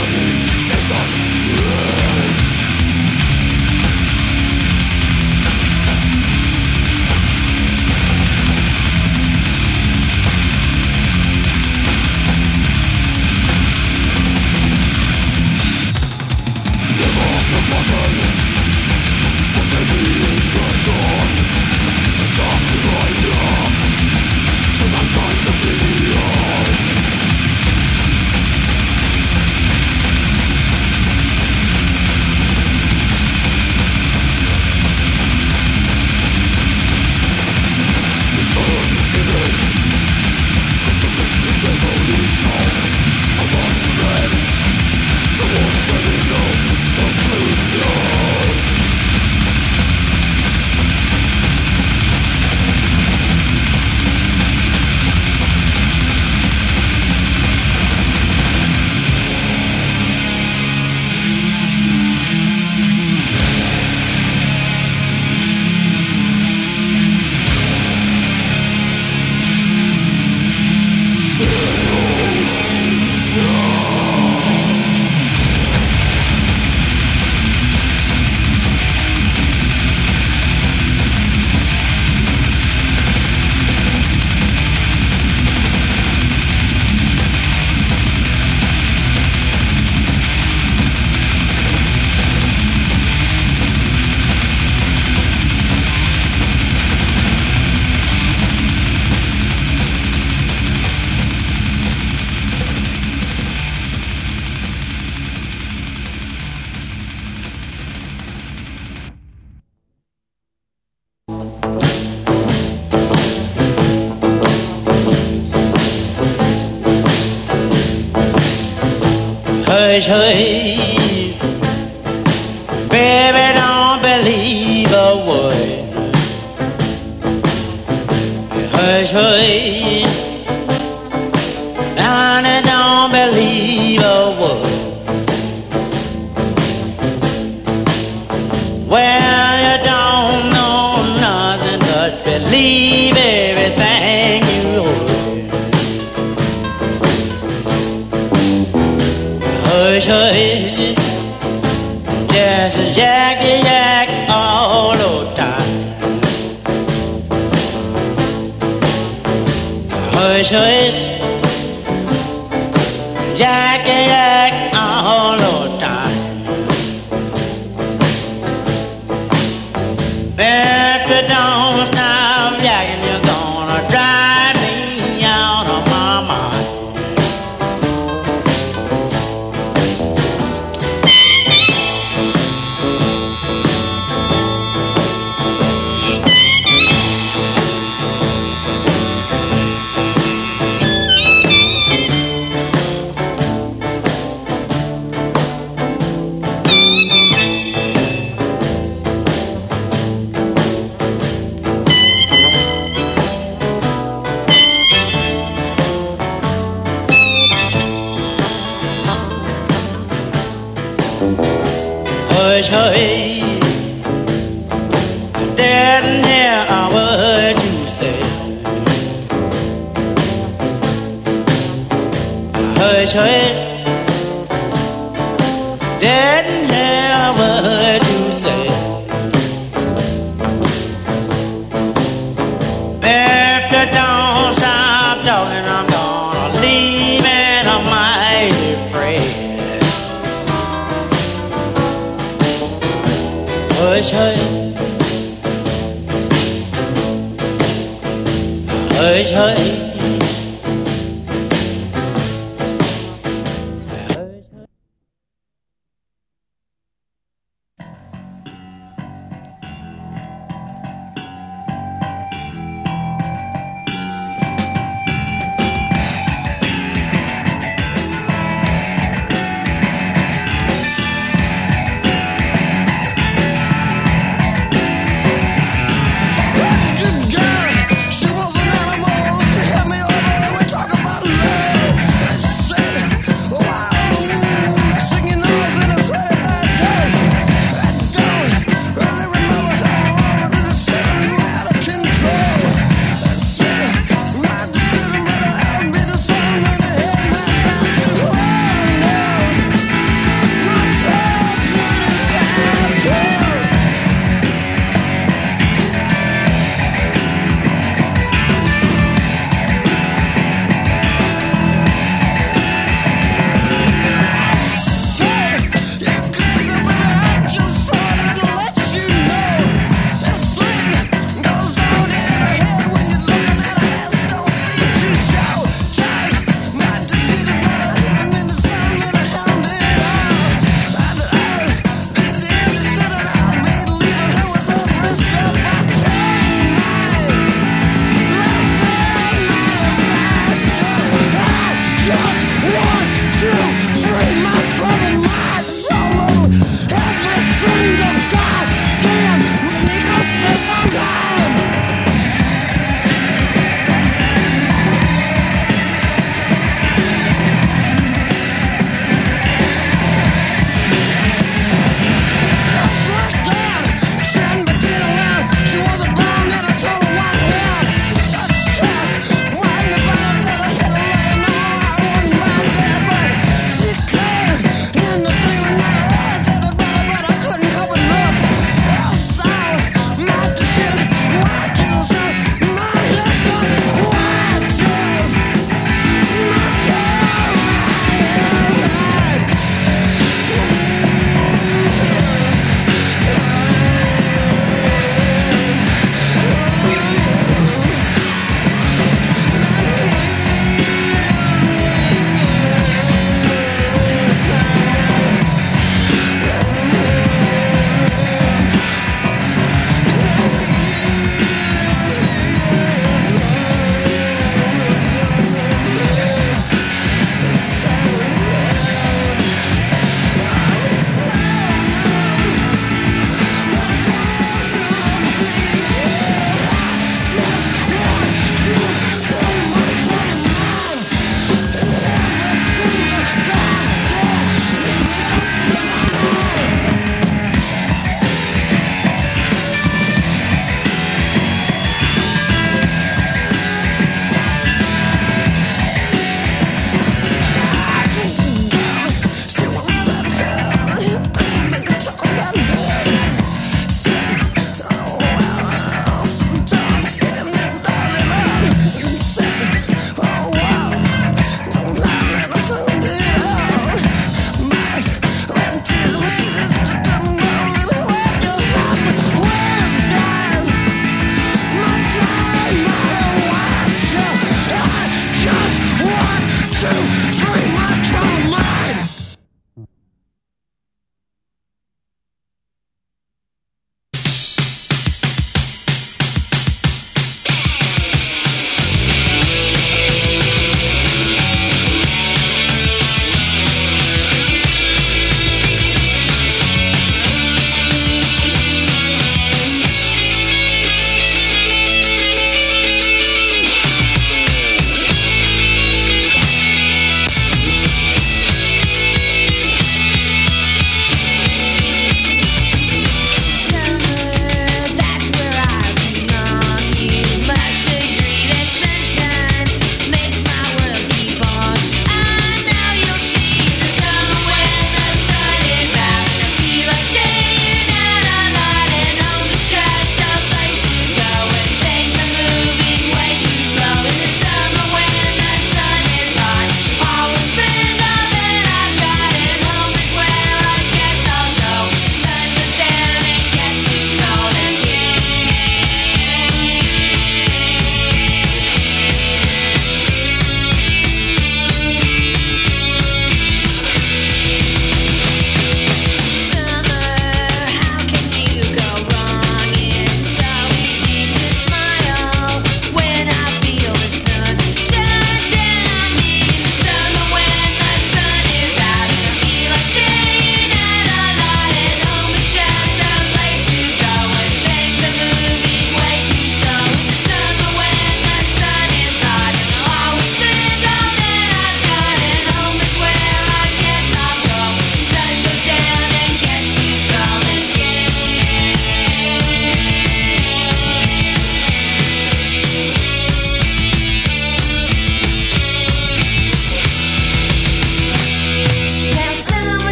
Fascinating 人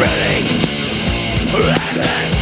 Ready? Ready?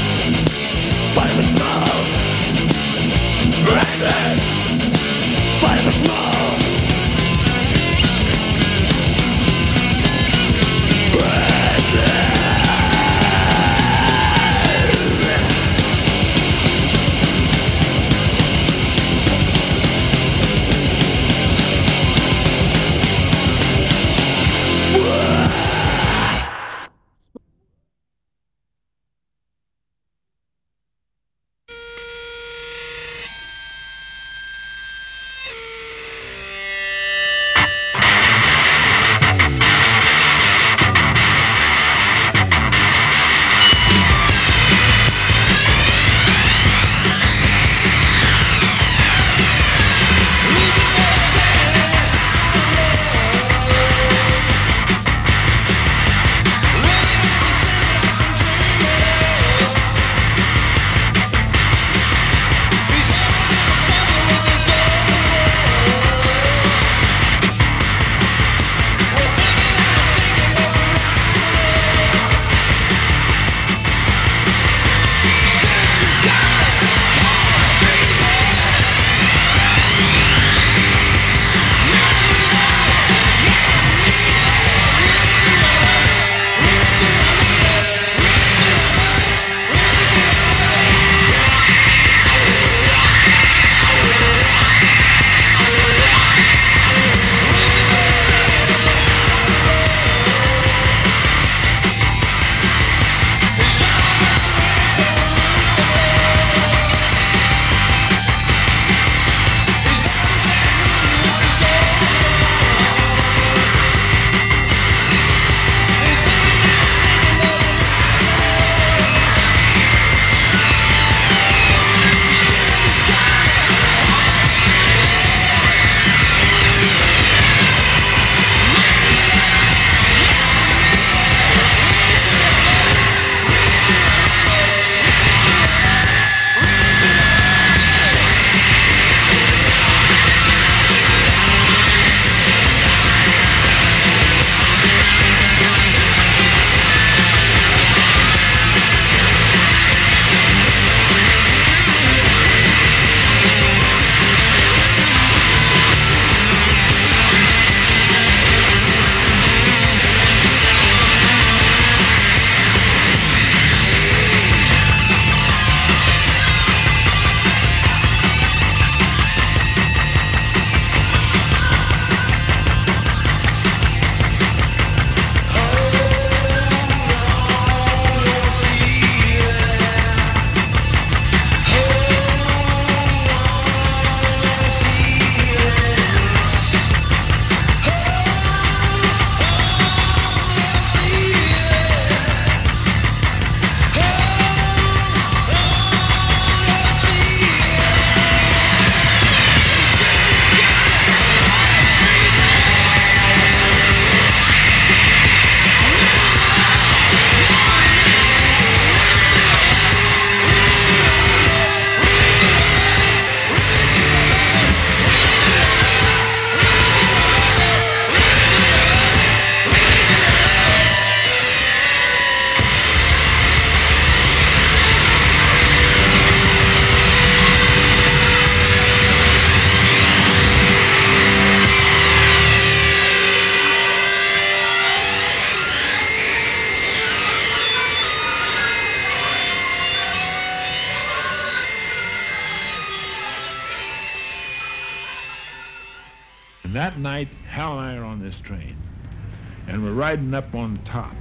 Riding up on top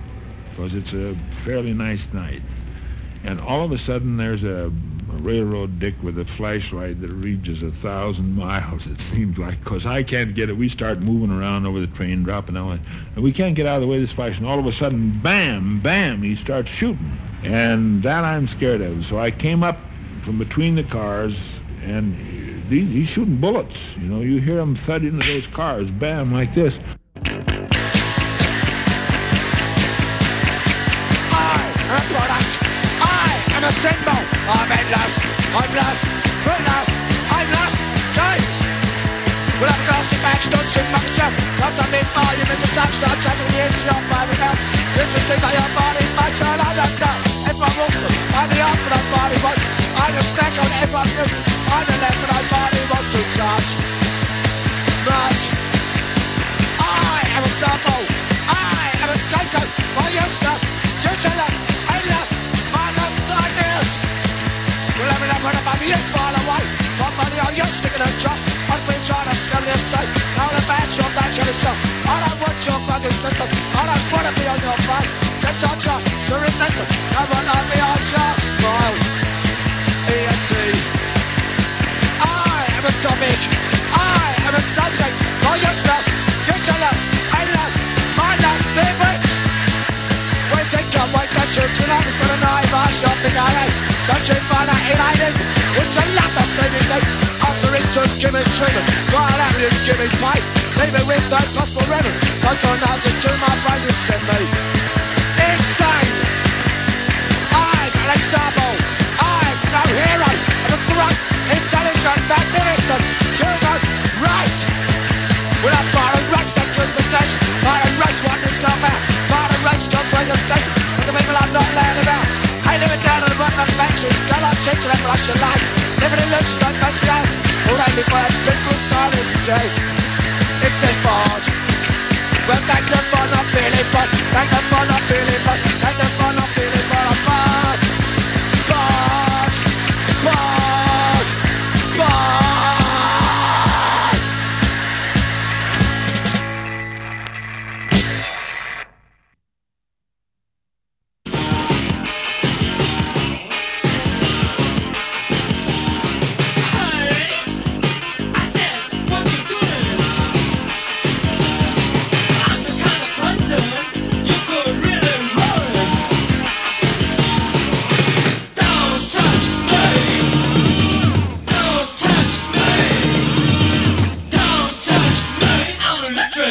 because it's a fairly nice night. And all of a sudden, there's a, a railroad dick with a flashlight that reaches a thousand miles, it seems like, because I can't get it. We start moving around over the train, dropping down, and we can't get out of the way of this flash. And all of a sudden, bam, bam, he starts shooting. And that I'm scared of. So I came up from between the cars, and he, he's shooting bullets. You know, you hear him thud into those cars, bam, like this. Lost in sing myself. Comes up in volume in the sun. Start chatting the inch. Not by me now. This is things I am body. My child. I don't know. Everyone wants them. I'm the up and I'm body. What? I'm a snack on everyone's roof. I'm the left and I'm body. Wants to touch. Much. I am a sample. I am a scapegoat for useless, useless, endless, mindless ideas. Well, every number of my years far away. Not fucking system. I don't want to be on your. Get your shot to resist them. Want to be on your smiles. EST. I am a topic. I am a subject. For useless, useless, endless, mindless, different. We think I'm wasting children up for the night bar shopping alley. Don't you find that Me treatment. While out you me pay. Leave me with possible remedy. Don't turn out into my brain you send me. Insane. I'm an example. I'm no hero. I'm a grunt, intelligent, magnificent, human, right. Well, I'm and race that good possession. And race one itself out. And race great obsession. With the people I'm not learning about. I living down on the rotten on benches. Go on, shit to them, rush your life. Living in illusion, don't face the Podajmy płacz, tylko stary strzeć I przez bądź Byłem tak na fana, Filip, tak na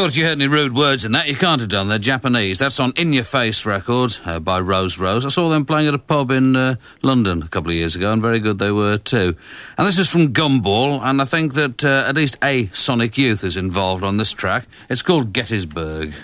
thought you heard any rude words in that, you can't have done. They're Japanese. That's on In Your Face Records uh, by Rose Rose. I saw them playing at a pub in uh, London a couple of years ago, and very good they were too. And this is from Gumball, and I think that uh, at least a Sonic Youth is involved on this track. It's called Gettysburg.